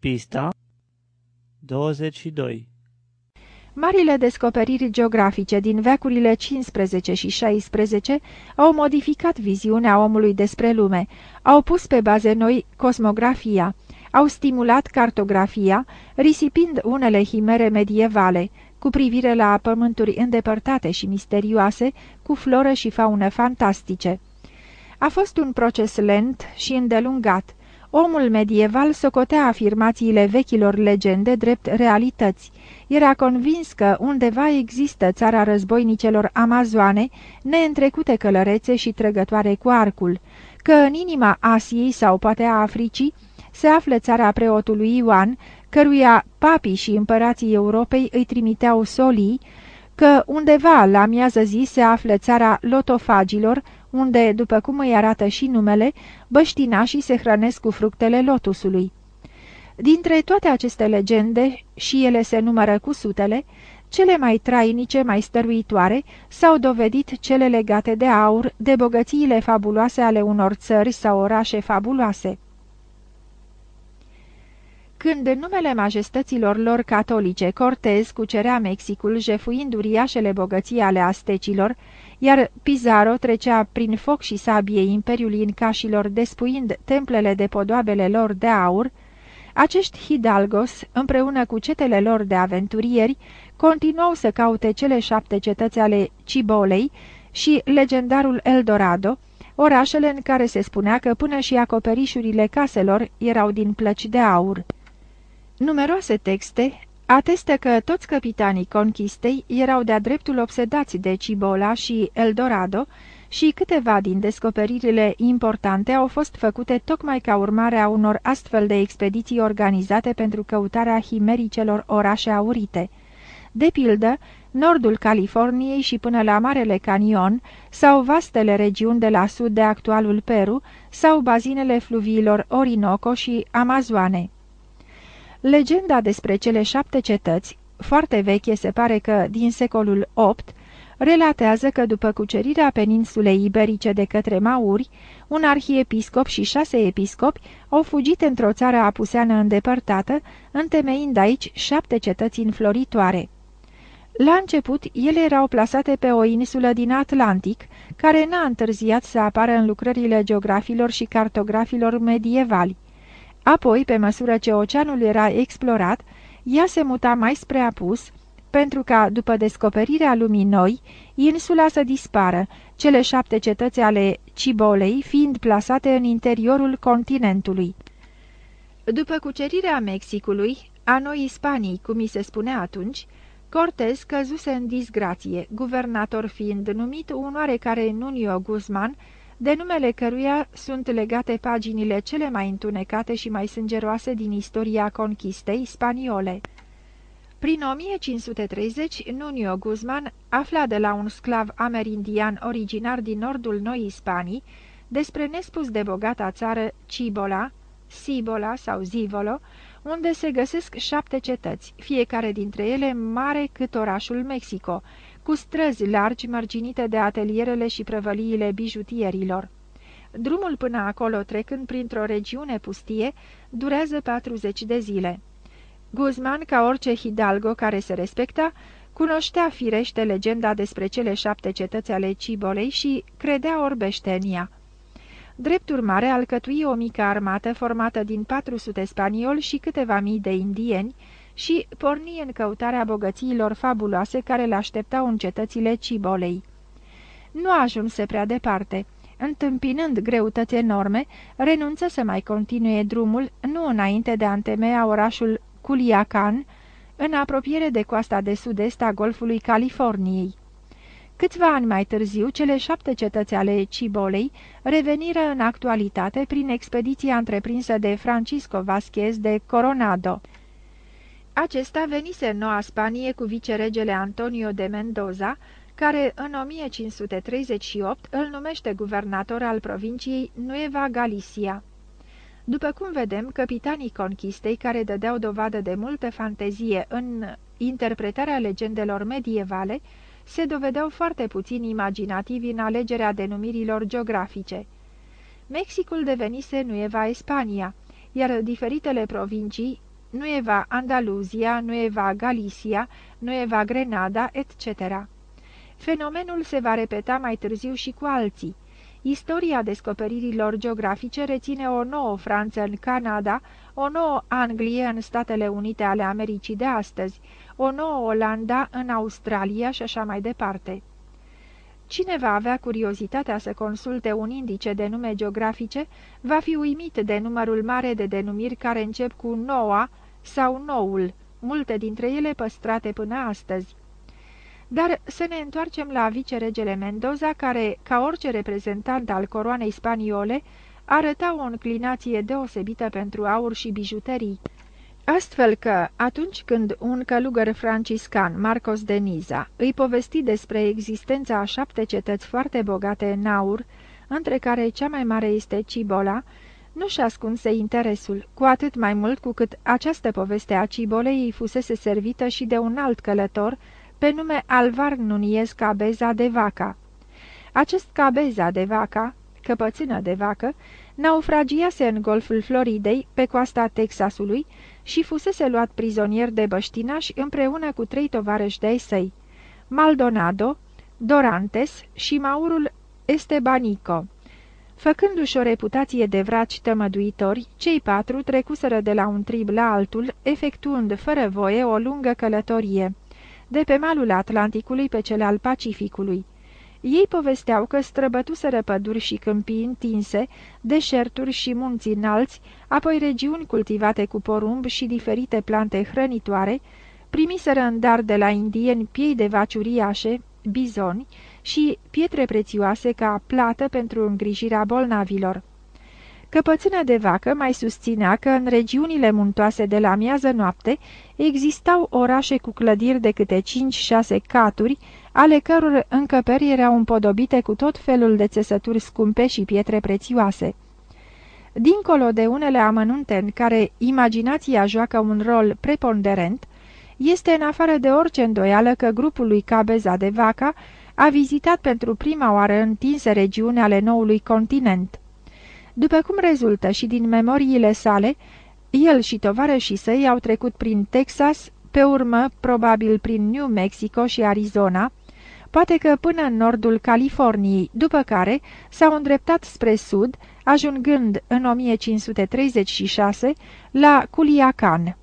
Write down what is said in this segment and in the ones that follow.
Pista 22 Marile descoperiri geografice din veacurile 15 și 16 au modificat viziunea omului despre lume, au pus pe baze noi cosmografia, au stimulat cartografia, risipind unele himere medievale, cu privire la pământuri îndepărtate și misterioase, cu floră și faună fantastice. A fost un proces lent și îndelungat. Omul medieval socotea afirmațiile vechilor legende drept realități. Era convins că undeva există țara războinicelor amazoane, neîntrecute călărețe și trăgătoare cu arcul, că în inima Asiei sau poate a Africii se află țara preotului Ioan, căruia papii și împărații Europei îi trimiteau solii, că undeva la miază zi se află țara lotofagilor, unde, după cum îi arată și numele, băștinașii se hrănesc cu fructele lotusului. Dintre toate aceste legende, și ele se numără cu sutele, cele mai trainice, mai stăruitoare, s-au dovedit cele legate de aur, de bogățiile fabuloase ale unor țări sau orașe fabuloase. Când în numele majestăților lor catolice Cortez cucerea Mexicul jefuind uriașele bogății ale astecilor, iar Pizarro trecea prin foc și sabie imperiul incașilor despuind templele de podoabele lor de aur, acești hidalgos, împreună cu cetele lor de aventurieri, continuau să caute cele șapte cetăți ale Cibolei și legendarul Eldorado, orașele în care se spunea că până și acoperișurile caselor erau din plăci de aur. Numeroase texte atestă că toți capitanii conchistei erau de-a dreptul obsedați de Cibola și Eldorado și câteva din descoperirile importante au fost făcute tocmai ca urmare a unor astfel de expediții organizate pentru căutarea himericelor orașe aurite. De pildă, nordul Californiei și până la Marele Canion, sau vastele regiuni de la sud de actualul Peru, sau bazinele fluviilor Orinoco și Amazoane. Legenda despre cele șapte cetăți, foarte veche se pare că din secolul VIII, relatează că după cucerirea peninsulei iberice de către Mauri, un arhiepiscop și șase episcopi au fugit într-o țară apuseană îndepărtată, întemeind aici șapte cetăți înfloritoare. La început, ele erau plasate pe o insulă din Atlantic, care n-a întârziat să apară în lucrările geografilor și cartografilor medievali. Apoi, pe măsură ce oceanul era explorat, ea se muta mai spre apus, pentru ca, după descoperirea lumii noi, insula să dispară, cele șapte cetăți ale Cibolei fiind plasate în interiorul continentului. După cucerirea Mexicului, a noi Spanii, cum mi se spunea atunci, Cortez căzuse în disgrație, guvernator fiind numit un oarecare Nunio Guzman, de numele căruia sunt legate paginile cele mai întunecate și mai sângeroase din istoria conchistei spaniole. Prin 1530, Nunio Guzman afla de la un sclav amerindian originar din nordul Noii Spanii despre nespus de bogata țară Cibola, Sibola sau Zivolo, unde se găsesc șapte cetăți, fiecare dintre ele mare cât orașul Mexico, cu străzi largi mărginite de atelierele și prăvăliile bijutierilor. Drumul până acolo, trecând printr-o regiune pustie, durează 40 de zile. Guzman, ca orice hidalgo care se respecta, cunoștea firește legenda despre cele șapte cetăți ale Cibolei și credea orbește în ea. Drept urmare, alcătui o mică armată formată din 400 spanioli și câteva mii de indieni, și porni în căutarea bogățiilor fabuloase care le așteptau în cetățile Cibolei. Nu ajunse prea departe. Întâmpinând greutăți enorme, renunță să mai continue drumul, nu înainte de a întemeia orașul Culiacan, în apropiere de coasta de sud-est a Golfului Californiei. Câțiva ani mai târziu, cele șapte cetăți ale Cibolei reveniră în actualitate prin expediția întreprinsă de Francisco Vasquez de Coronado. Acesta venise în Noua Spanie cu viceregele Antonio de Mendoza, care în 1538 îl numește guvernator al provinciei Nueva Galicia. După cum vedem, capitanii conchistei, care dădeau dovadă de multă fantezie în interpretarea legendelor medievale, se dovedeau foarte puțin imaginativi în alegerea denumirilor geografice. Mexicul devenise Nueva Spania, iar diferitele provincii Nueva Andaluzia, Nueva Galicia, Nueva Grenada, etc. Fenomenul se va repeta mai târziu și cu alții. Istoria descoperirilor geografice reține o nouă Franță în Canada, o nouă Anglie în Statele Unite ale Americii de astăzi, o nouă Olanda în Australia și așa mai departe. Cine va avea curiozitatea să consulte un indice de nume geografice, va fi uimit de numărul mare de denumiri care încep cu noua sau noul, multe dintre ele păstrate până astăzi. Dar să ne întoarcem la viceregele Mendoza, care, ca orice reprezentant al coroanei spaniole, arăta o înclinație deosebită pentru aur și bijuterii. Astfel că, atunci când un călugăr franciscan, Marcos de Niza, îi povesti despre existența a șapte cetăți foarte bogate în aur, între care cea mai mare este Cibola, nu-și ascunse interesul, cu atât mai mult cu cât această poveste a Cibolei îi fusese servită și de un alt călător, pe nume Alvar Nuniez Cabeza de Vaca. Acest Cabeza de Vaca, căpățână de vacă, naufragiase în golful Floridei, pe coasta Texasului, și fusese luat prizonier de băștinași împreună cu trei tovarăși de-ai săi, Maldonado, Dorantes și Maurul Estebanico. Făcându-și o reputație de vraci tămăduitori, cei patru trecuseră de la un trib la altul, efectuând fără voie o lungă călătorie, de pe malul Atlanticului pe cel al Pacificului. Ei povesteau că străbătuseră păduri și câmpii întinse, deșerturi și munți înalți, apoi regiuni cultivate cu porumb și diferite plante hrănitoare, primiseră în dar de la indieni piei de vaci uriașe, bizoni și pietre prețioase ca plată pentru îngrijirea bolnavilor. Căpățână de vacă mai susținea că în regiunile muntoase de la miază noapte existau orașe cu clădiri de câte 5-6 caturi, ale căror încăperi erau împodobite cu tot felul de țesături scumpe și pietre prețioase. Dincolo de unele amănunte în care imaginația joacă un rol preponderent, este în afară de orice îndoială că grupul lui Cabeza de Vaca a vizitat pentru prima oară întinse regiuni ale noului continent. După cum rezultă și din memoriile sale, el și tovarășii săi au trecut prin Texas, pe urmă probabil prin New Mexico și Arizona, poate că până în nordul Californiei, după care s-au îndreptat spre sud, ajungând în 1536 la Culiacan.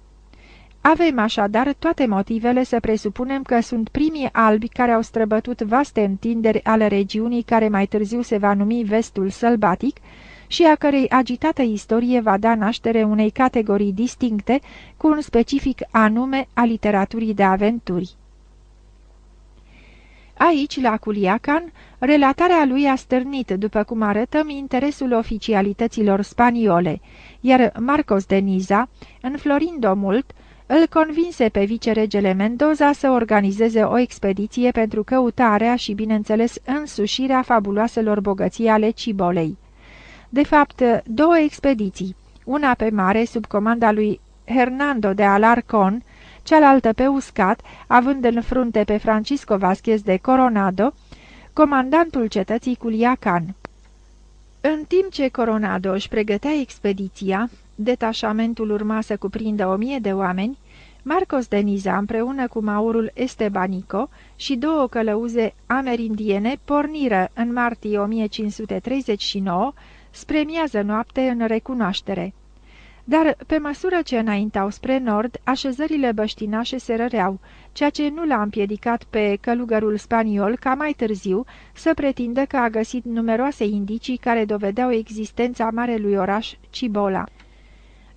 Avem așadar toate motivele să presupunem că sunt primii albi care au străbătut vaste întinderi ale regiunii care mai târziu se va numi Vestul Sălbatic și a cărei agitată istorie va da naștere unei categorii distincte cu un specific anume a literaturii de aventuri. Aici, la Culiacan, relatarea lui a stârnit, după cum arătăm, interesul oficialităților spaniole, iar Marcos de Niza, înflorind-o mult, îl convinse pe viceregele Mendoza să organizeze o expediție pentru căutarea și, bineînțeles, însușirea fabuloaselor bogății ale Cibolei. De fapt, două expediții, una pe mare sub comanda lui Hernando de Alarcon, cealaltă pe uscat, având în frunte pe Francisco Vasquez de Coronado, comandantul cetății Culiacan. În timp ce Coronado își pregătea expediția, detașamentul urma să cuprindă o mie de oameni, Marcos de Niza împreună cu Maurul Estebanico și două călăuze amerindiene porniră în martie 1539 spre miază noapte în recunoaștere. Dar, pe măsură ce înaintau spre nord, așezările băștinașe se răreau, ceea ce nu l-a împiedicat pe călugărul spaniol ca mai târziu să pretindă că a găsit numeroase indicii care dovedeau existența marelui oraș Cibola.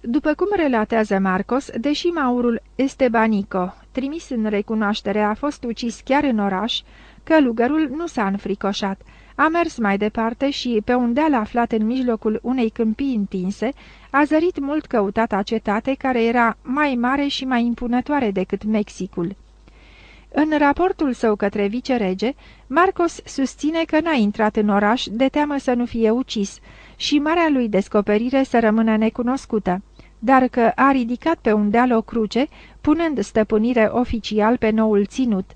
După cum relatează Marcos, deși Maurul Estebanico, trimis în recunoaștere, a fost ucis chiar în oraș, călugărul nu s-a înfricoșat, a mers mai departe și, pe un deal aflat în mijlocul unei câmpii întinse, a zărit mult căutata cetate care era mai mare și mai impunătoare decât Mexicul. În raportul său către vicerege, Marcos susține că n-a intrat în oraș de teamă să nu fie ucis și marea lui descoperire să rămână necunoscută, dar că a ridicat pe un deal o cruce, punând stăpânire oficial pe noul ținut.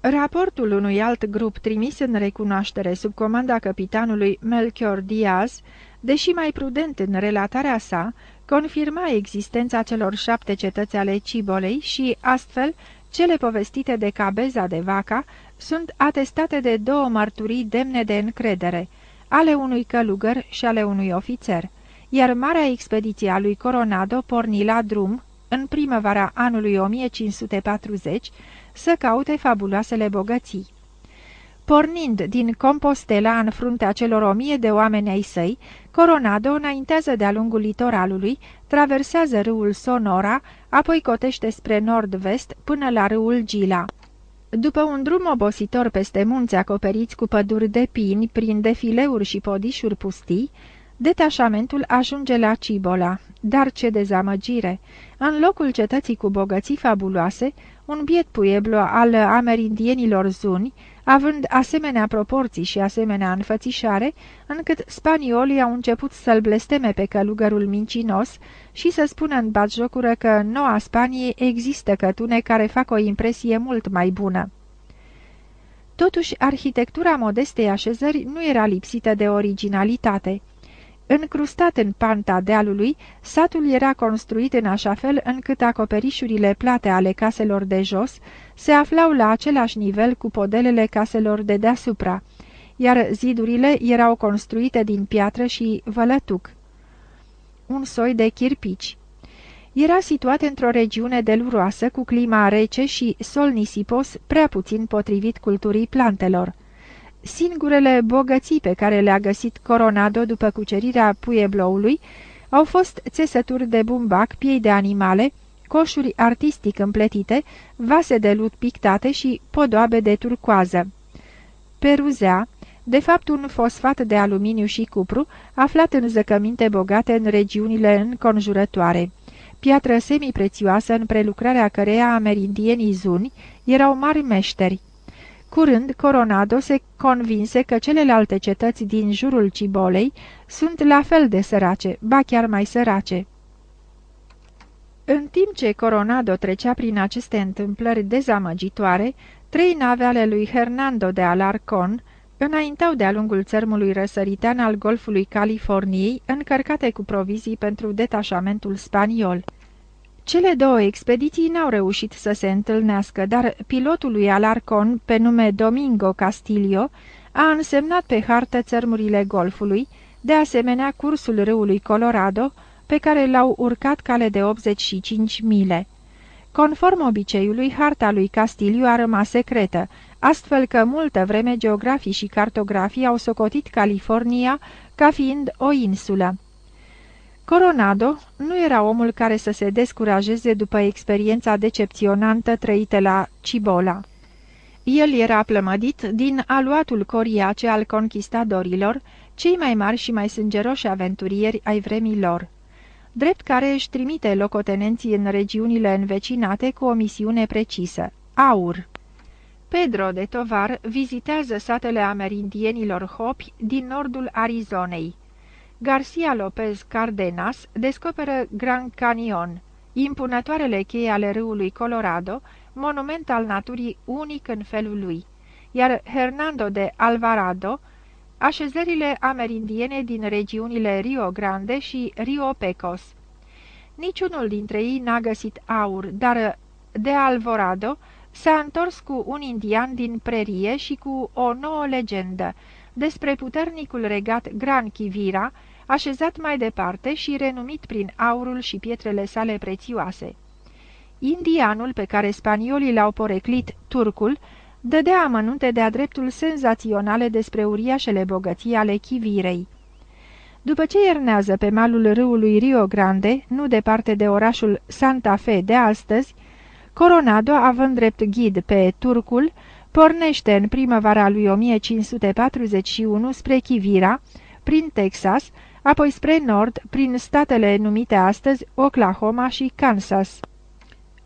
Raportul unui alt grup trimis în recunoaștere sub comanda capitanului Melchior Diaz, deși mai prudent în relatarea sa, confirma existența celor șapte cetăți ale Cibolei și, astfel, cele povestite de Cabeza de Vaca sunt atestate de două mărturii demne de încredere, ale unui călugăr și ale unui ofițer, iar marea expediție a lui Coronado porni la drum, în primăvara anului 1540, să caute fabuloasele bogății. Pornind din Compostela în fruntea celor o mie de oameni ai săi, Coronado înaintează de-a lungul litoralului, traversează râul Sonora, apoi cotește spre nord-vest până la râul Gila. După un drum obositor peste munți acoperiți cu păduri de pini, prin defileuri și podișuri pustii, detașamentul ajunge la Cibola, dar ce dezamăgire! În locul cetății cu bogății fabuloase, un biet pueblo al amerindienilor zuni, având asemenea proporții și asemenea înfățișare, încât spaniolii au început să-l blesteme pe călugărul mincinos și să spună în batjocură că în Noua Spanie există cătune care fac o impresie mult mai bună. Totuși, arhitectura modestei așezări nu era lipsită de originalitate. Încrustat în panta dealului, satul era construit în așa fel încât acoperișurile plate ale caselor de jos se aflau la același nivel cu podelele caselor de deasupra, iar zidurile erau construite din piatră și vălătuc, un soi de chirpici. Era situat într-o regiune deluroasă cu clima rece și sol nisipos prea puțin potrivit culturii plantelor. Singurele bogății pe care le-a găsit Coronado după cucerirea Puebloului au fost țesături de bumbac, piei de animale, coșuri artistic împletite, vase de lut pictate și podoabe de turcoază. Peruzea, de fapt un fosfat de aluminiu și cupru, aflat în zăcăminte bogate în regiunile înconjurătoare. Piatră semiprețioasă în prelucrarea căreia amerindienii zuni erau mari meșteri. Curând, Coronado se convinse că celelalte cetăți din jurul Cibolei sunt la fel de sărace, ba chiar mai sărace. În timp ce Coronado trecea prin aceste întâmplări dezamăgitoare, trei nave ale lui Hernando de Alarcon înaintau de-a lungul țărmului răsăritean al golfului Californiei, încărcate cu provizii pentru detașamentul spaniol. Cele două expediții n-au reușit să se întâlnească, dar pilotul lui Alarcon, pe nume Domingo Castillo, a însemnat pe hartă țărmurile golfului, de asemenea cursul râului Colorado, pe care l-au urcat cale de 85 mile. Conform obiceiului, harta lui Castillo a rămas secretă, astfel că multă vreme geografii și cartografii au socotit California ca fiind o insulă. Coronado nu era omul care să se descurajeze după experiența decepționantă trăită la Cibola. El era plămădit din aluatul coriace al conquistadorilor, cei mai mari și mai sângeroși aventurieri ai vremii lor. Drept care își trimite locotenenții în regiunile învecinate cu o misiune precisă, aur. Pedro de Tovar vizitează satele amerindienilor Hopi din nordul Arizonei. Garcia Lopez Cardenas descoperă Grand Canyon, impunătoarele cheie ale râului Colorado, monument al naturii unic în felul lui, iar Hernando de Alvarado, așezările amerindiene din regiunile Rio Grande și Rio Pecos. Niciunul dintre ei n-a găsit aur, dar de Alvarado s-a întors cu un indian din prerie și cu o nouă legendă despre puternicul regat Gran Chivira, așezat mai departe și renumit prin aurul și pietrele sale prețioase. Indianul pe care spaniolii l-au poreclit, turcul, dădea amănunte de-a dreptul senzaționale despre uriașele bogății ale Chivirei. După ce iernează pe malul râului Rio Grande, nu departe de orașul Santa Fe de astăzi, Coronado, având drept ghid pe turcul, pornește în primăvara lui 1541 spre Chivira, prin Texas, apoi spre nord, prin statele numite astăzi Oklahoma și Kansas.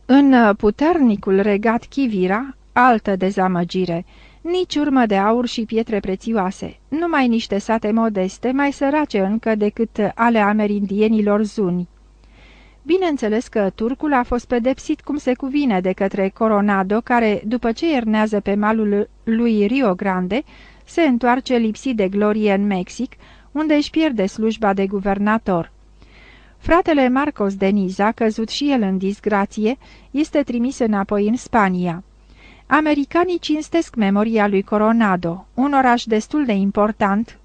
În puternicul regat Chivira, altă dezamăgire, nici urmă de aur și pietre prețioase, numai niște sate modeste, mai sărace încă decât ale amerindienilor zuni. Bineînțeles că turcul a fost pedepsit cum se cuvine de către Coronado, care, după ce iernează pe malul lui Rio Grande, se întoarce lipsit de glorie în Mexic, unde își pierde slujba de guvernator. Fratele Marcos de Niza, căzut și el în disgrație, este trimis înapoi în Spania. Americanii cinstesc memoria lui Coronado, un oraș destul de important,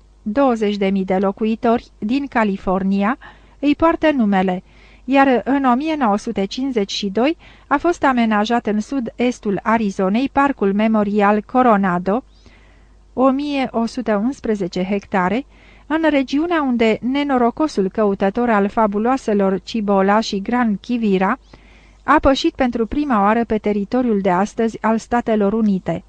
20.000 de locuitori, din California, îi poartă numele, iar în 1952 a fost amenajat în sud-estul Arizonei parcul memorial Coronado, 1111 hectare, în regiunea unde nenorocosul căutător al fabuloaselor Cibola și Gran Chivira a pășit pentru prima oară pe teritoriul de astăzi al Statelor Unite.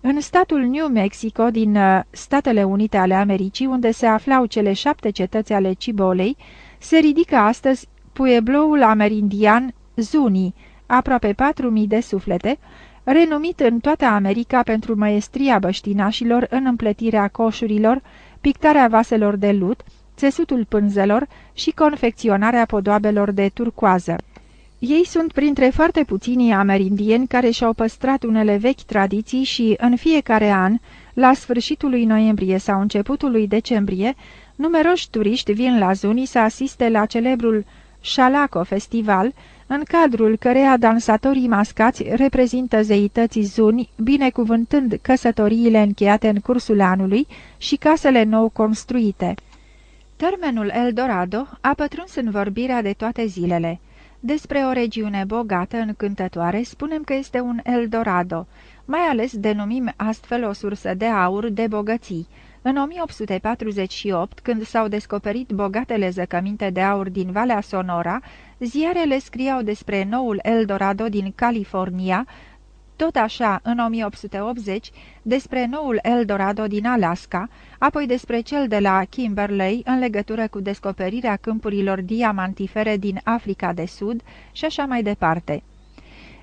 În statul New Mexico din uh, Statele Unite ale Americii, unde se aflau cele șapte cetăți ale Cibolei, se ridică astăzi puebloul amerindian Zuni, aproape 4.000 de suflete, renumit în toată America pentru măestria băștinașilor în împletirea coșurilor, pictarea vaselor de lut, țesutul pânzelor și confecționarea podoabelor de turcoază. Ei sunt printre foarte puținii amerindieni care și-au păstrat unele vechi tradiții și, în fiecare an, la sfârșitul lui noiembrie sau începutul lui decembrie, numeroși turiști vin la Zuni să asiste la celebrul Shalaco Festival, în cadrul căreia dansatorii mascați reprezintă zeității zuni, binecuvântând căsătoriile încheiate în cursul anului și casele nou construite. Termenul Eldorado a pătruns în vorbirea de toate zilele. Despre o regiune bogată, încântătoare, spunem că este un Eldorado, mai ales denumim astfel o sursă de aur de bogății. În 1848, când s-au descoperit bogatele zăcăminte de aur din Valea Sonora, ziarele scriau despre noul Eldorado din California, tot așa, în 1880, despre noul Eldorado din Alaska, apoi despre cel de la Kimberley în legătură cu descoperirea câmpurilor diamantifere din Africa de Sud și așa mai departe.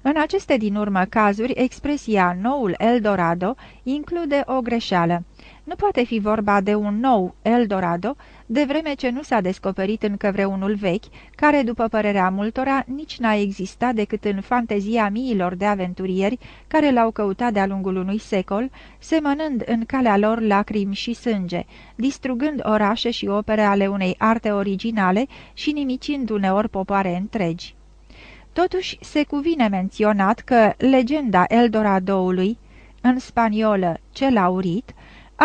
În aceste din urmă cazuri, expresia noul Eldorado include o greșeală. Nu poate fi vorba de un nou Eldorado, de vreme ce nu s-a descoperit încă vreunul vechi, care, după părerea multora, nici n-a existat decât în fantezia miilor de aventurieri care l-au căutat de-a lungul unui secol, semănând în calea lor lacrimi și sânge, distrugând orașe și opere ale unei arte originale și nimicind uneori popoare întregi. Totuși, se cuvine menționat că legenda Eldoradoului, în spaniolă cel aurit,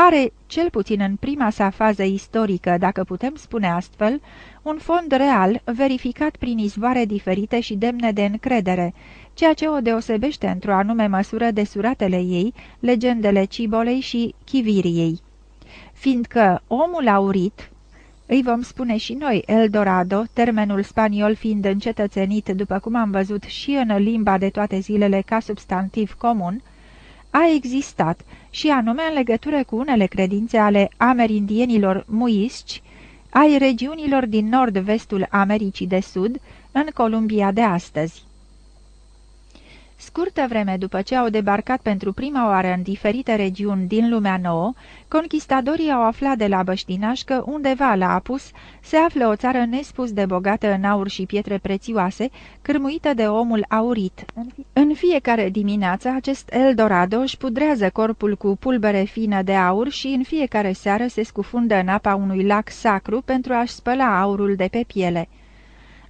are, cel puțin în prima sa fază istorică, dacă putem spune astfel, un fond real, verificat prin izvoare diferite și demne de încredere, ceea ce o deosebește într-o anume măsură de suratele ei, legendele Cibolei și Chiviriei. Fiindcă omul aurit, îi vom spune și noi Eldorado, termenul spaniol fiind încetățenit, după cum am văzut și în limba de toate zilele ca substantiv comun, a existat și anume în legătură cu unele credințe ale amerindienilor muisci, ai regiunilor din nord-vestul Americii de Sud, în Columbia de astăzi. Scurtă vreme după ce au debarcat pentru prima oară în diferite regiuni din lumea nouă, conquistadorii au aflat de la băștinaș că undeva la apus se află o țară nespus de bogată în aur și pietre prețioase, cârmuită de omul aurit. În fiecare dimineață acest Eldorado își pudrează corpul cu pulbere fină de aur și în fiecare seară se scufundă în apa unui lac sacru pentru a-și spăla aurul de pe piele.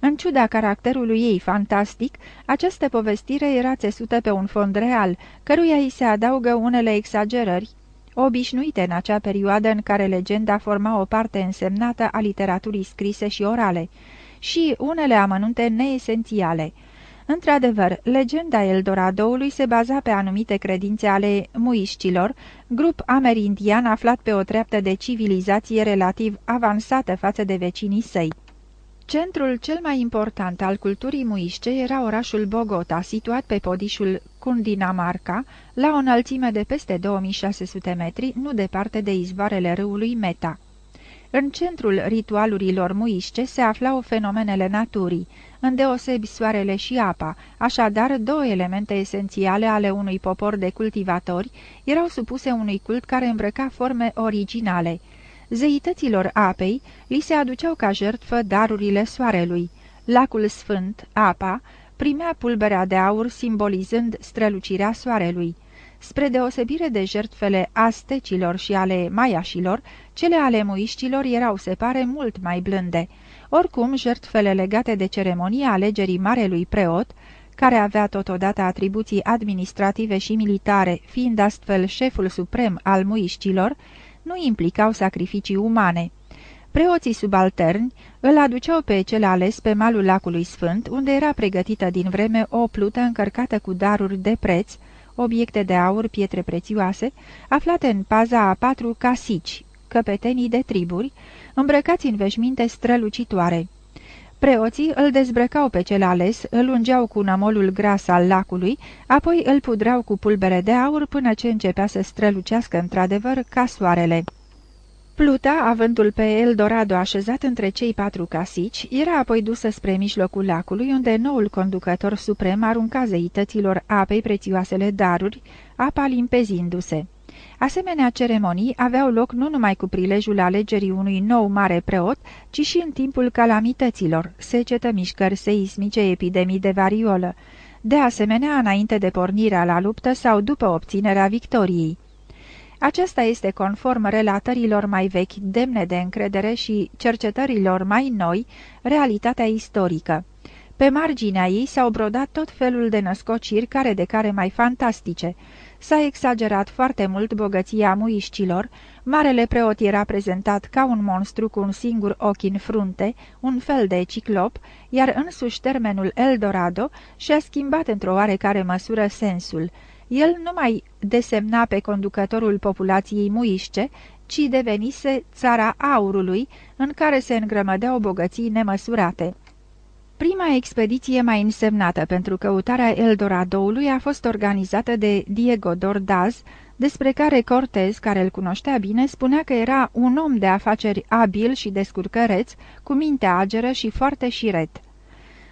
În ciuda caracterului ei fantastic, această povestire era țesută pe un fond real, căruia îi se adaugă unele exagerări, obișnuite în acea perioadă în care legenda forma o parte însemnată a literaturii scrise și orale, și unele amănunte neesențiale. Într-adevăr, legenda Eldoradoului se baza pe anumite credințe ale muișcilor, grup amerindian aflat pe o treaptă de civilizație relativ avansată față de vecinii săi. Centrul cel mai important al culturii muisce era orașul Bogota, situat pe podișul Cundinamarca, la o înălțime de peste 2600 metri, nu departe de izvoarele râului Meta. În centrul ritualurilor muisce se aflau fenomenele naturii, îndeosebi soarele și apa, așadar două elemente esențiale ale unui popor de cultivatori erau supuse unui cult care îmbrăca forme originale – Zeităților apei li se aduceau ca jertfă darurile soarelui. Lacul sfânt, apa, primea pulberea de aur simbolizând strălucirea soarelui. Spre deosebire de jertfele astecilor și ale maiașilor, cele ale muiștilor erau, se pare, mult mai blânde. Oricum, jertfele legate de ceremonia alegerii marelui preot, care avea totodată atribuții administrative și militare, fiind astfel șeful suprem al muișcilor, nu implicau sacrificii umane. Preoții subalterni îl aduceau pe cel ales pe malul lacului Sfânt, unde era pregătită din vreme o plută încărcată cu daruri de preț, obiecte de aur, pietre prețioase, aflate în paza a patru casici, căpetenii de triburi, îmbrăcați în veșminte strălucitoare. Preoții îl dezbrăcau pe cel ales, îl ungeau cu nămolul gras al lacului, apoi îl pudrau cu pulbere de aur până ce începea să strălucească într-adevăr ca soarele. Pluta, avântul pe Eldorado așezat între cei patru casici, era apoi dusă spre mijlocul lacului, unde noul conducător suprem arunca zeităților apei prețioasele daruri, apa limpezindu-se. Asemenea ceremonii aveau loc nu numai cu prilejul alegerii unui nou mare preot, ci și în timpul calamităților, secetă, mișcări seismice, epidemii de variolă, de asemenea înainte de pornirea la luptă sau după obținerea victoriei. Aceasta este conform relatărilor mai vechi, demne de încredere și cercetărilor mai noi, realitatea istorică. Pe marginea ei s-au brodat tot felul de născociri care de care mai fantastice. S-a exagerat foarte mult bogăția muișcilor, marele preot era prezentat ca un monstru cu un singur ochi în frunte, un fel de ciclop, iar însuși termenul Eldorado și-a schimbat într-o oarecare măsură sensul – el nu mai desemna pe conducătorul populației muișce, ci devenise țara aurului, în care se îngrămădeau bogății nemăsurate. Prima expediție mai însemnată pentru căutarea Eldoradoului a fost organizată de Diego Dordaz, despre care Cortez, care îl cunoștea bine, spunea că era un om de afaceri abil și descurcăreț, cu minte ageră și foarte șiret.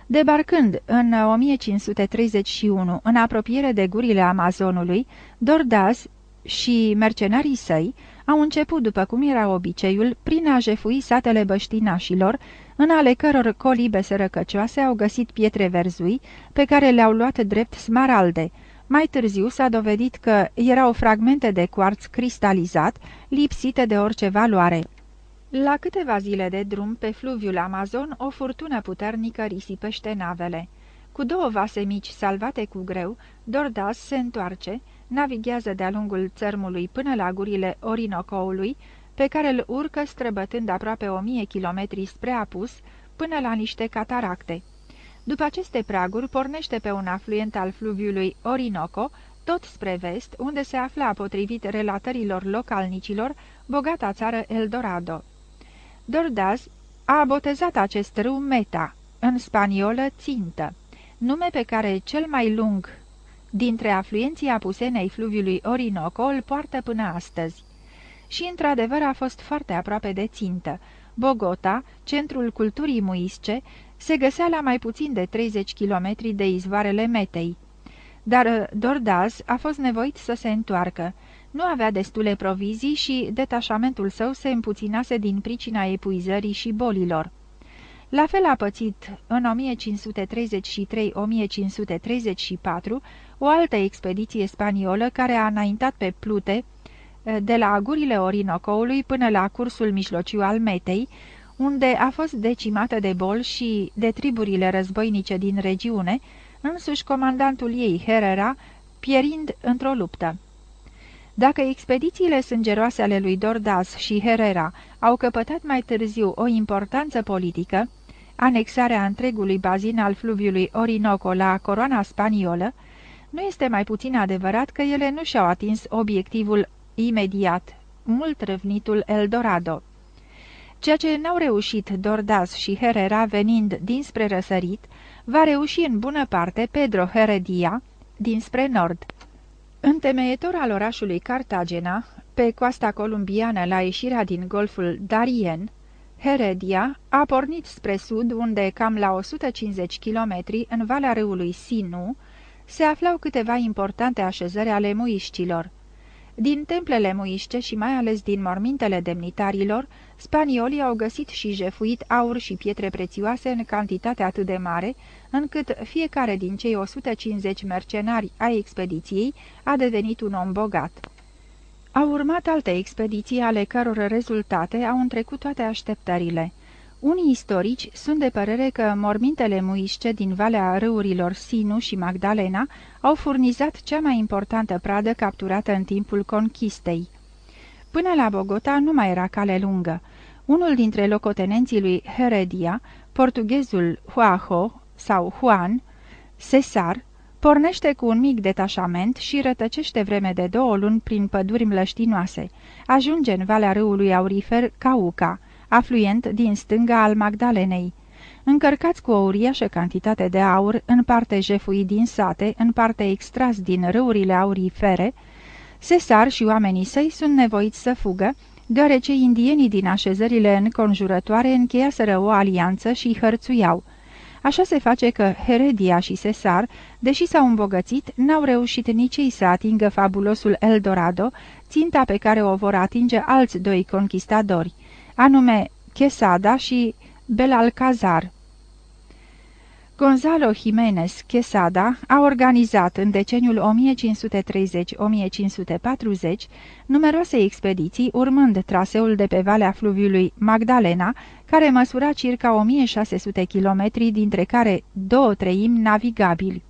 Debarcând în 1531 în apropiere de gurile Amazonului, Dordas și mercenarii săi au început, după cum era obiceiul, prin a jefui satele băștinașilor, în ale căror colibe sărăcăcioase au găsit pietre verzui, pe care le-au luat drept smaralde. Mai târziu s-a dovedit că erau fragmente de cuarț cristalizat, lipsite de orice valoare. La câteva zile de drum pe fluviul Amazon, o furtună puternică risipește navele. Cu două vase mici salvate cu greu, Dordas se întoarce, navighează de-a lungul țărmului până la gurile Orinocoului, pe care îl urcă străbătând aproape o mie kilometri spre apus, până la niște cataracte. După aceste praguri, pornește pe un afluent al fluviului Orinoco, tot spre vest, unde se afla, potrivit relatărilor localnicilor, bogata țară Eldorado. Dordaz a botezat acest râu Meta, în spaniolă țintă, nume pe care cel mai lung dintre afluenții apusenei fluviului Orinoco îl poartă până astăzi. Și într-adevăr a fost foarte aproape de țintă. Bogota, centrul culturii muisce, se găsea la mai puțin de 30 km de izvoarele Metei. Dar Dordaz a fost nevoit să se întoarcă. Nu avea destule provizii și detașamentul său se împuținase din pricina epuizării și bolilor. La fel a pățit în 1533-1534 o altă expediție spaniolă care a înaintat pe plute de la agurile Orinocoului până la cursul mijlociu al Metei, unde a fost decimată de bol și de triburile războinice din regiune, însuși comandantul ei, Herrera, pierind într-o luptă. Dacă expedițiile sângeroase ale lui Dordas și Herrera au căpătat mai târziu o importanță politică, anexarea întregului bazin al fluviului Orinoco la coroana spaniolă, nu este mai puțin adevărat că ele nu și-au atins obiectivul imediat, mult răvnitul Eldorado. Ceea ce n-au reușit Dordas și Herrera venind dinspre răsărit, va reuși în bună parte Pedro Heredia dinspre nord. Întemeietor al orașului Cartagena, pe coasta columbiană la ieșirea din golful Darien, Heredia a pornit spre sud, unde, cam la 150 km, în valea râului Sinu, se aflau câteva importante așezări ale muiștilor. Din templele muiște și mai ales din mormintele demnitarilor, spaniolii au găsit și jefuit aur și pietre prețioase în cantitate atât de mare, încât fiecare din cei 150 mercenari ai expediției a devenit un om bogat. Au urmat alte expediții ale căror rezultate au întrecut toate așteptările. Unii istorici sunt de părere că mormintele muișce din valea râurilor Sinu și Magdalena au furnizat cea mai importantă pradă capturată în timpul conchistei. Până la Bogota nu mai era cale lungă. Unul dintre locotenenții lui Heredia, portughezul Huaho sau Juan, Cesar, pornește cu un mic detașament și rătăcește vreme de două luni prin păduri mlăștinoase. Ajunge în valea râului aurifer Cauca, afluent din stânga al Magdalenei. Încărcați cu o uriașă cantitate de aur, în parte jefui din sate, în parte extras din râurile aurifere, Cesar și oamenii săi sunt nevoiți să fugă, deoarece indienii din așezările înconjurătoare încheiaseră o alianță și hărțuiau. Așa se face că Heredia și Cesar, deși s-au îmbogățit, n-au reușit nici ei să atingă fabulosul Eldorado, ținta pe care o vor atinge alți doi conquistadori – anume Quesada și Belalcazar. Gonzalo Jiménez Quesada a organizat în deceniul 1530-1540 numeroase expediții urmând traseul de pe valea fluviului Magdalena, care măsura circa 1600 km, dintre care două treimi navigabili.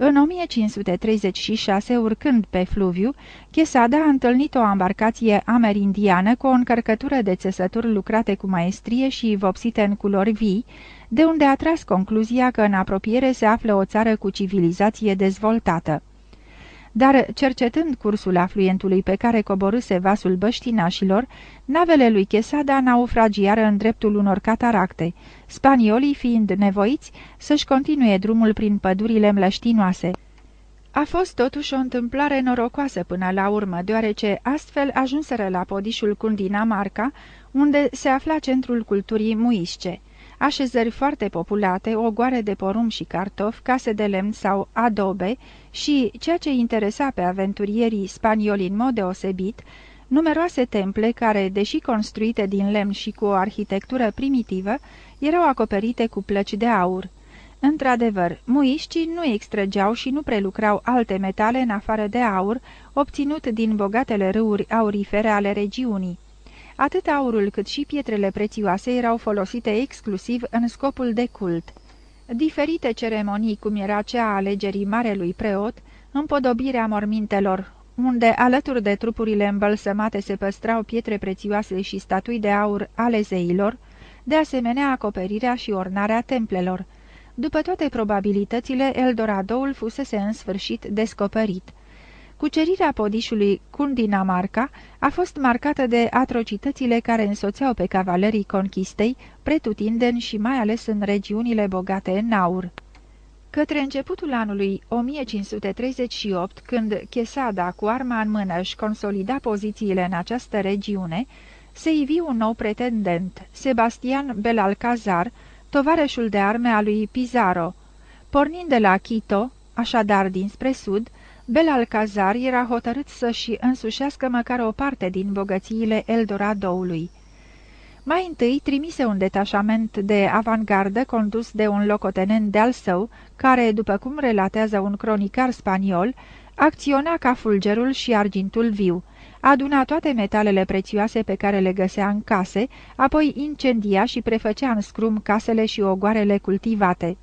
În 1536, urcând pe fluviu, Chesada a întâlnit o embarcație amerindiană cu o încărcătură de țesături lucrate cu maestrie și vopsite în culori vii, de unde a tras concluzia că în apropiere se află o țară cu civilizație dezvoltată dar cercetând cursul afluentului pe care coborâse vasul băștinașilor, navele lui Chesada naufragiară în dreptul unor cataracte, spaniolii fiind nevoiți să-și continue drumul prin pădurile mlăștinoase. A fost totuși o întâmplare norocoasă până la urmă, deoarece astfel ajunseră la podișul Cundinamarca, unde se afla centrul culturii muisce așezări foarte populate, ogoare de porumb și cartofi, case de lemn sau adobe și, ceea ce interesa pe aventurierii spanioli în mod deosebit, numeroase temple care, deși construite din lemn și cu o arhitectură primitivă, erau acoperite cu plăci de aur. Într-adevăr, muișcii nu extrăgeau și nu prelucrau alte metale în afară de aur, obținut din bogatele râuri aurifere ale regiunii. Atât aurul cât și pietrele prețioase erau folosite exclusiv în scopul de cult. Diferite ceremonii, cum era cea a alegerii marelui preot, împodobirea mormintelor, unde alături de trupurile îmbălsămate se păstrau pietre prețioase și statui de aur ale zeilor, de asemenea acoperirea și ornarea templelor. După toate probabilitățile, Eldoradoul fusese în sfârșit descoperit. Cucerirea podișului Cundinamarca a fost marcată de atrocitățile care însoțeau pe cavalerii conchistei, pretutindeni și mai ales în regiunile bogate în aur. Către începutul anului 1538, când Chesada cu arma în mână își consolida pozițiile în această regiune, se ivi un nou pretendent, Sebastian Belalcazar, tovarășul de arme a lui Pizarro. Pornind de la Quito, așadar dinspre sud, Belalcazar era hotărât să-și însușească măcar o parte din bogățiile Eldoradoului. Mai întâi trimise un detașament de avangardă condus de un locotenent de-al său, care, după cum relatează un cronicar spaniol, acționa ca fulgerul și argintul viu, aduna toate metalele prețioase pe care le găsea în case, apoi incendia și prefăcea în scrum casele și ogoarele cultivate.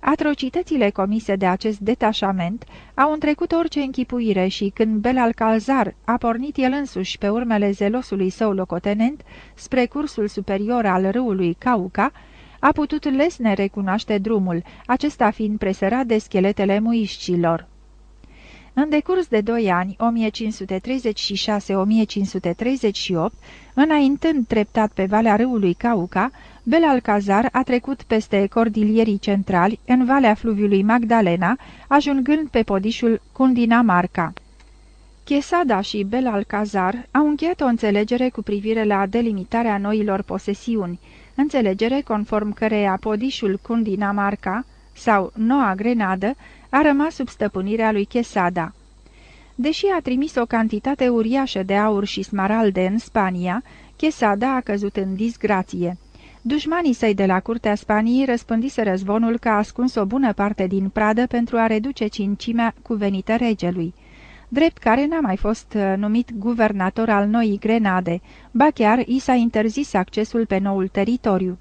Atrocitățile comise de acest detașament au întrecut orice închipuire și când Belalcalzar a pornit el însuși pe urmele zelosului său locotenent spre cursul superior al râului Cauca, a putut lesne recunoaște drumul, acesta fiind presărat de scheletele muișcilor. În decurs de doi ani, 1536-1538, înaintând treptat pe valea râului Cauca, Belalcazar a trecut peste cordilierii centrali, în valea fluviului Magdalena, ajungând pe podișul Cundinamarca. Chesada și Belalcazar au încheiat o înțelegere cu privire la delimitarea noilor posesiuni, înțelegere conform căreia podișul Cundinamarca, sau Noua Grenadă, a rămas sub stăpânirea lui Chesada. Deși a trimis o cantitate uriașă de aur și smaralde în Spania, Chesada a căzut în disgrație. Dușmanii săi de la curtea Spaniei răspândise răzvonul că a ascuns o bună parte din pradă pentru a reduce cincimea cuvenită regelui. drept care n-a mai fost uh, numit guvernator al Noii Grenade, ba chiar i s-a interzis accesul pe noul teritoriu.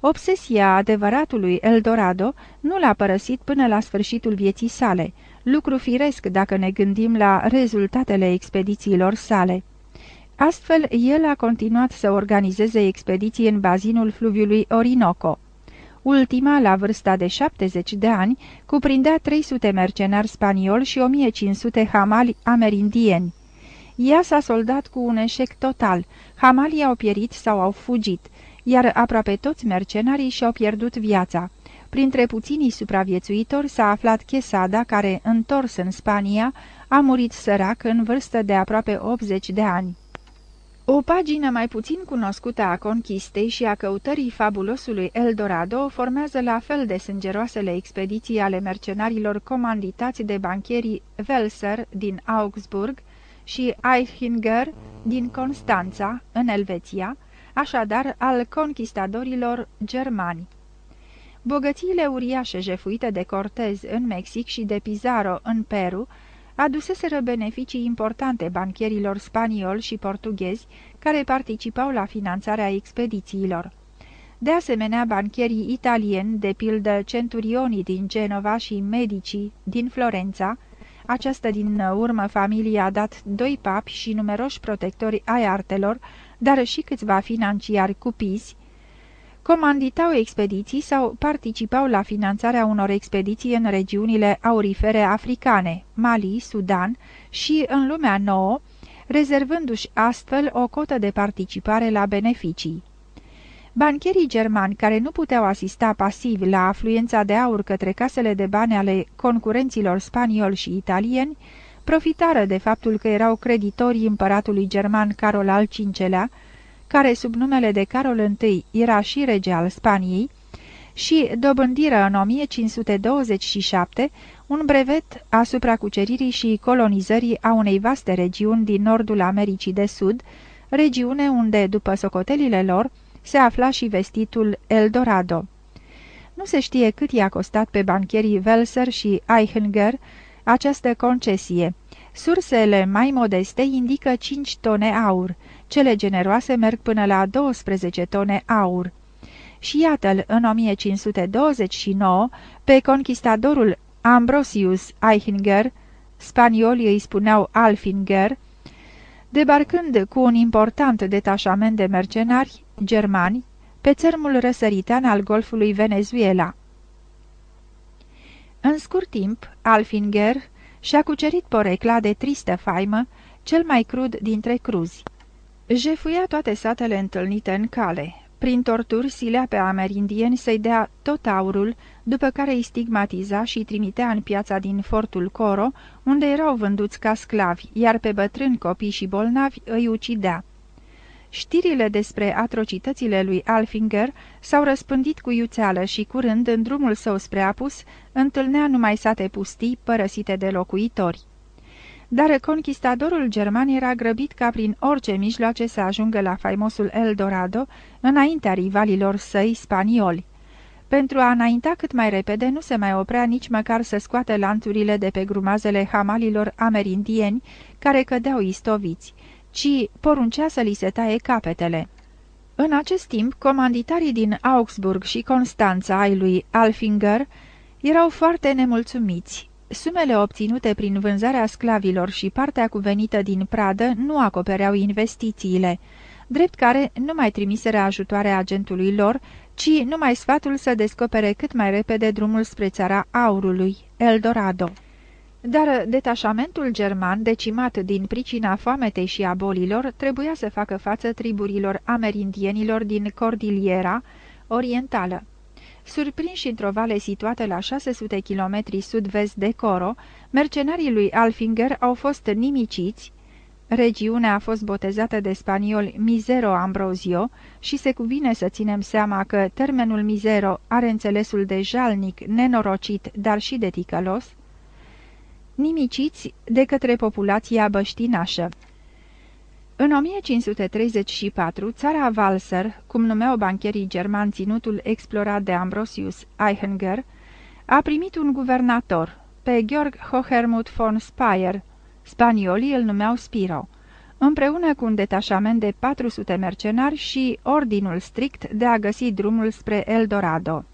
Obsesia adevăratului Eldorado nu l-a părăsit până la sfârșitul vieții sale, lucru firesc dacă ne gândim la rezultatele expedițiilor sale. Astfel, el a continuat să organizeze expediții în bazinul fluviului Orinoco. Ultima, la vârsta de 70 de ani, cuprindea 300 mercenari spanioli și 1500 hamali amerindieni. Ea s-a soldat cu un eșec total, hamalii au pierit sau au fugit, iar aproape toți mercenarii și-au pierdut viața. Printre puținii supraviețuitori s-a aflat Chesada, care, întors în Spania, a murit sărac în vârstă de aproape 80 de ani. O pagină mai puțin cunoscută a conchistei și a căutării fabulosului Eldorado formează la fel de sângeroasele expediții ale mercenarilor comanditați de bancherii Welser din Augsburg și Eichinger din Constanța, în Elveția, așadar al conquistadorilor germani. Bogățiile uriașe jefuite de Cortez în Mexic și de Pizarro în Peru aduseseră beneficii importante bancherilor spanioli și portughezi care participau la finanțarea expedițiilor. De asemenea, bancherii italieni, de pildă centurionii din Genova și medicii din Florența, această din urmă familie a dat doi papi și numeroși protectori ai artelor, dar și câțiva financiari cupizi, comanditau expediții sau participau la finanțarea unor expediții în regiunile aurifere africane, Mali, Sudan și în lumea nouă, rezervându-și astfel o cotă de participare la beneficii. Bancherii germani care nu puteau asista pasiv la afluența de aur către casele de bani ale concurenților spanioli și italieni, profitară de faptul că erau creditorii împăratului german Carol al V-lea, care sub numele de Carol I era și rege al Spaniei, și dobândiră în 1527 un brevet asupra cuceririi și colonizării a unei vaste regiuni din nordul Americii de Sud, regiune unde, după socotelile lor, se afla și vestitul Eldorado. Nu se știe cât i-a costat pe bancherii Welser și Eichinger această concesie. Sursele mai modeste indică 5 tone aur, cele generoase merg până la 12 tone aur. Și iată-l în 1529 pe conquistadorul Ambrosius Eichinger, spaniolii îi spuneau Alfinger, debarcând cu un important detașament de mercenari germani pe țărmul răsăritean al golfului Venezuela. În scurt timp, Alfinger și-a cucerit porecla de tristă faimă, cel mai crud dintre cruzi. Jefuia toate satele întâlnite în cale. Prin torturi silea pe amerindieni să-i dea tot aurul, după care îi stigmatiza și trimitea în piața din fortul Coro, unde erau vânduți ca sclavi, iar pe bătrâni copii și bolnavi îi ucidea. Știrile despre atrocitățile lui Alfinger s-au răspândit cu iuțeală și curând, în drumul său spre apus, întâlnea numai sate pustii, părăsite de locuitori. Dar conquistadorul german era grăbit ca prin orice mijloace să ajungă la faimosul Eldorado, înaintea rivalilor săi spanioli. Pentru a înainta cât mai repede, nu se mai oprea nici măcar să scoată lanțurile de pe grumazele hamalilor amerindieni, care cădeau istoviți, ci poruncea să li se taie capetele. În acest timp, comanditarii din Augsburg și Constanța ai lui Alfinger erau foarte nemulțumiți. Sumele obținute prin vânzarea sclavilor și partea cuvenită din pradă nu acopereau investițiile, drept care nu mai trimiseră ajutoare agentului lor, ci numai sfatul să descopere cât mai repede drumul spre țara aurului, Eldorado. Dar detașamentul german, decimat din pricina foametei și a bolilor, trebuia să facă față triburilor amerindienilor din Cordiliera Orientală. Surprinși într-o vale situată la 600 km sud-vest de Coro, mercenarii lui Alfinger au fost nimiciți, regiunea a fost botezată de spanioli Mizero Ambrosio și se cuvine să ținem seama că termenul Mizero are înțelesul de jalnic, nenorocit, dar și de ticălos, nimiciți de către populația băștinașă. În 1534, țara Walser, cum numeau bancherii germani ținutul explorat de Ambrosius Eichinger, a primit un guvernator, pe Georg Hohermut von Speyer, Spaniolii îl numeau Spiro împreună cu un detașament de 400 mercenari și ordinul strict de a găsi drumul spre Eldorado.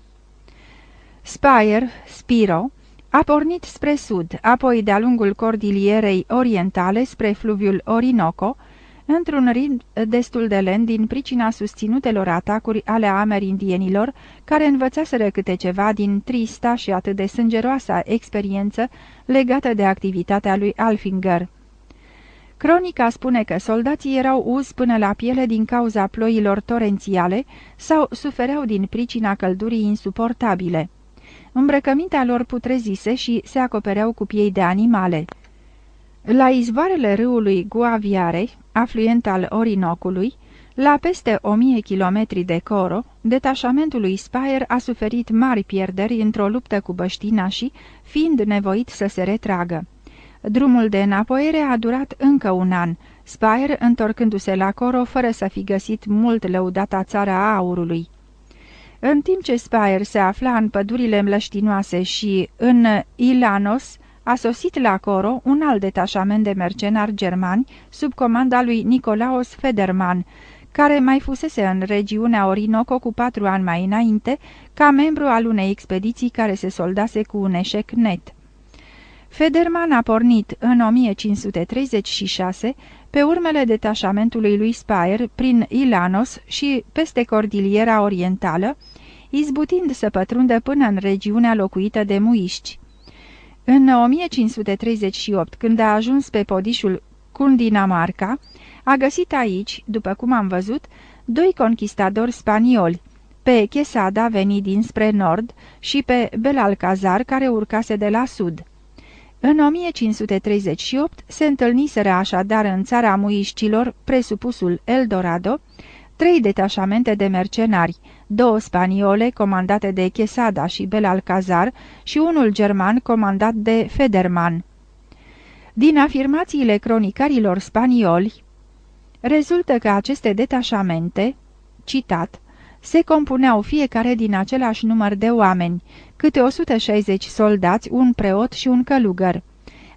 Spire, Spiro, a pornit spre sud, apoi de-a lungul cordilierei orientale spre fluviul Orinoco, într-un ritm destul de lent din pricina susținutelor atacuri ale amerindienilor, care învățaseră câte ceva din trista și atât de sângeroasa experiență legată de activitatea lui Alfinger. Cronica spune că soldații erau uzi până la piele din cauza ploilor torențiale sau sufereau din pricina căldurii insuportabile. Îmbrăcămintea lor putrezise și se acopereau cu piei de animale. La izvoarele râului Guaviare, afluent al Orinocului, la peste o mie kilometri de Coro, detașamentul lui Spire a suferit mari pierderi într-o luptă cu băștinașii, fiind nevoit să se retragă. Drumul de înapoiere a durat încă un an, Spire întorcându-se la Coro fără să fi găsit mult lăudata țara aurului. În timp ce Spire se afla în pădurile mlăștinoase și în Ilanos, a sosit la Coro un alt detașament de mercenari germani sub comanda lui Nicolaos Federman, care mai fusese în regiunea Orinoco cu patru ani mai înainte, ca membru al unei expediții care se soldase cu un eșec net. Federman a pornit în 1536 pe urmele detașamentului lui Spire prin Ilanos și peste Cordiliera Orientală, izbutind să pătrundă până în regiunea locuită de muiști. În 1538, când a ajuns pe podișul Cundinamarca, a găsit aici, după cum am văzut, doi conquistadori spanioli, pe Quesada venit dinspre nord și pe Belalcazar care urcase de la sud. În 1538 se întâlniseră așadar în țara muișcilor presupusul Eldorado trei detașamente de mercenari, două spaniole comandate de Quesada și Belalcazar și unul german comandat de Federman. Din afirmațiile cronicarilor spanioli, rezultă că aceste detașamente, citat, se compuneau fiecare din același număr de oameni, câte 160 soldați, un preot și un călugăr.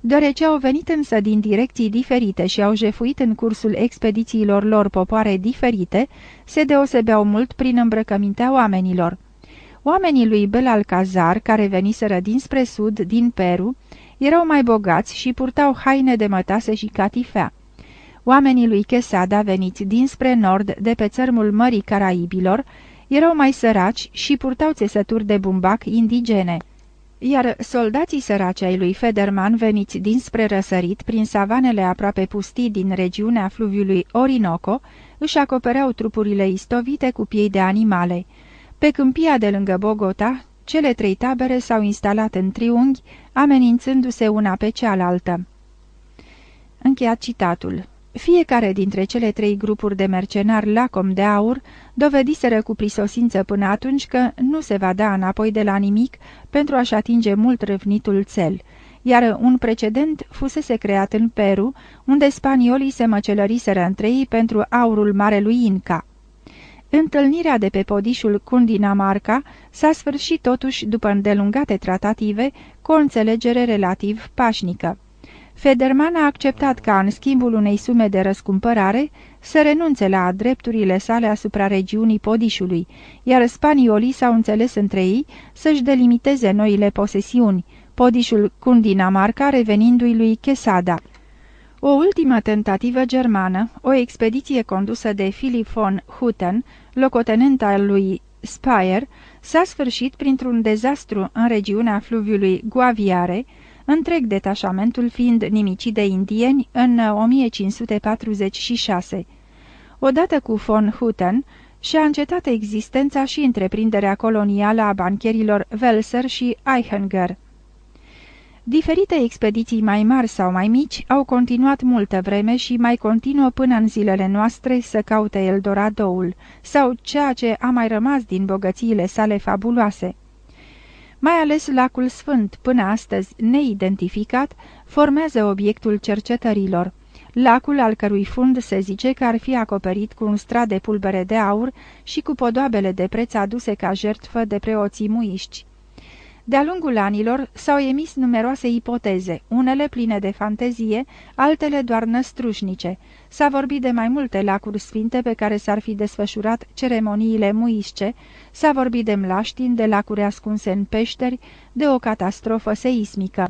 Deoarece au venit însă din direcții diferite și au jefuit în cursul expedițiilor lor popoare diferite, se deosebeau mult prin îmbrăcămintea oamenilor. Oamenii lui Belalcazar, care veniseră dinspre sud, din Peru, erau mai bogați și purtau haine de mătase și catifea. Oamenii lui Quesada, veniți dinspre nord, de pe țărmul Mării Caraibilor, erau mai săraci și purtau țesături de bumbac indigene. Iar soldații săraci ai lui Federman, veniți dinspre răsărit, prin savanele aproape pustii din regiunea fluviului Orinoco, își acopereau trupurile istovite cu piei de animale. Pe câmpia de lângă Bogota, cele trei tabere s-au instalat în triunghi, amenințându-se una pe cealaltă. Încheiat citatul. Fiecare dintre cele trei grupuri de mercenari lacom de aur dovediseră cu prisosință până atunci că nu se va da înapoi de la nimic pentru a-și atinge mult răvnitul cel, iar un precedent fusese creat în Peru, unde spaniolii se măcelăriseră între ei pentru aurul marelui Inca. Întâlnirea de pe podișul Cundinamarca s-a sfârșit totuși după îndelungate tratative cu o înțelegere relativ pașnică. Federman a acceptat ca în schimbul unei sume de răscumpărare să renunțe la drepturile sale asupra regiunii Podișului, iar spaniolii s-au înțeles între ei să-și delimiteze noile posesiuni, Podișul Cundinamarca revenindu-i lui Quesada. O ultimă tentativă germană, o expediție condusă de Philip von Hutten, locotenent al lui Speyer, s-a sfârșit printr-un dezastru în regiunea fluviului Guaviare, întreg detașamentul fiind nimicit de indieni în 1546. Odată cu von Hutten, și-a încetat existența și întreprinderea colonială a bancherilor Welser și Eichinger. Diferite expediții mai mari sau mai mici au continuat multă vreme și mai continuă până în zilele noastre să caute Eldoradoul, sau ceea ce a mai rămas din bogățiile sale fabuloase. Mai ales lacul sfânt, până astăzi neidentificat, formează obiectul cercetărilor. Lacul al cărui fund se zice că ar fi acoperit cu un strat de pulbere de aur și cu podoabele de preț aduse ca jertfă de preoții muiști. De-a lungul anilor s-au emis numeroase ipoteze, unele pline de fantezie, altele doar năstrușnice. S-a vorbit de mai multe lacuri sfinte pe care s-ar fi desfășurat ceremoniile muisce, s-a vorbit de mlaștini, de lacuri ascunse în peșteri, de o catastrofă seismică.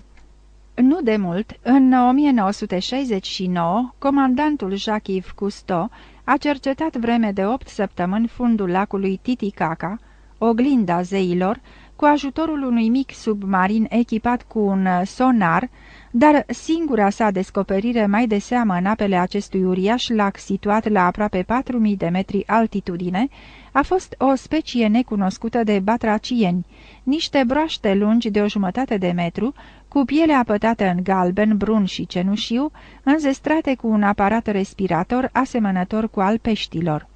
Nu de mult, în 1969, comandantul Jacques Cousteau a cercetat vreme de opt săptămâni fundul lacului Titicaca, oglinda zeilor, cu ajutorul unui mic submarin echipat cu un sonar, dar singura sa descoperire mai de seamă în apele acestui uriaș lac situat la aproape 4000 de metri altitudine, a fost o specie necunoscută de batracieni, niște broaște lungi de o jumătate de metru, cu piele apătată în galben, brun și cenușiu, înzestrate cu un aparat respirator asemănător cu al peștilor.